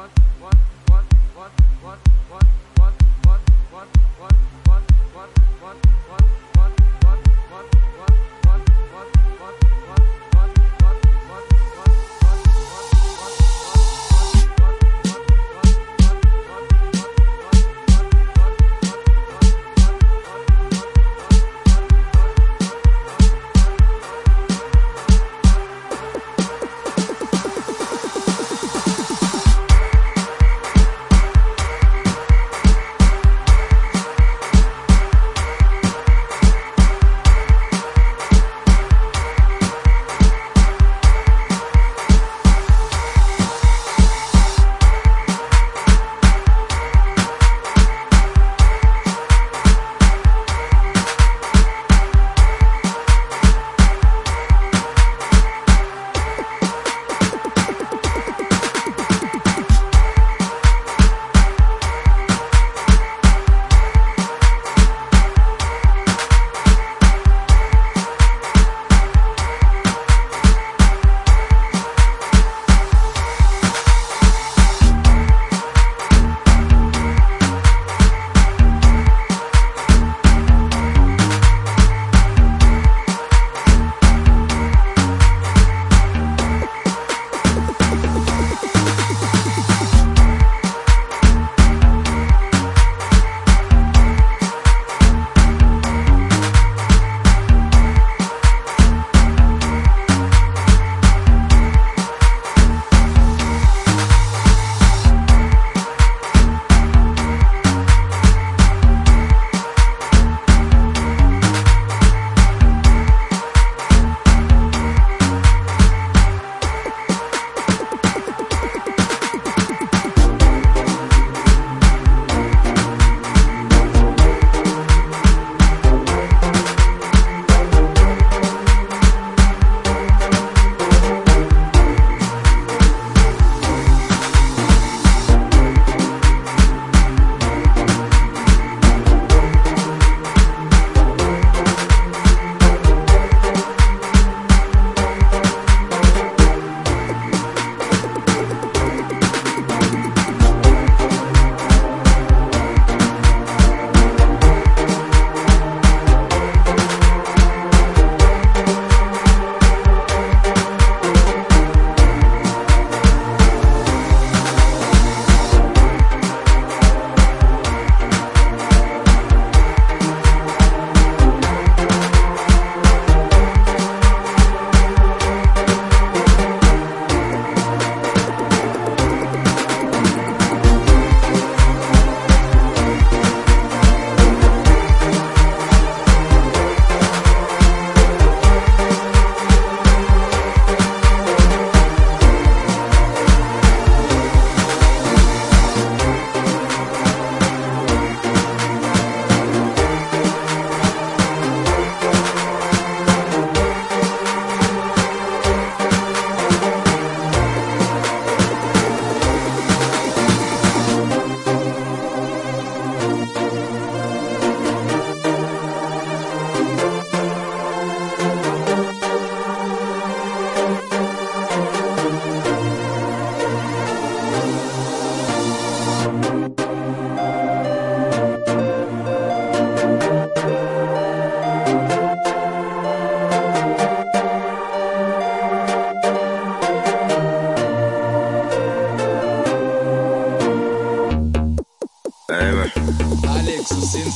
one, one.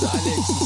Alex, Alex.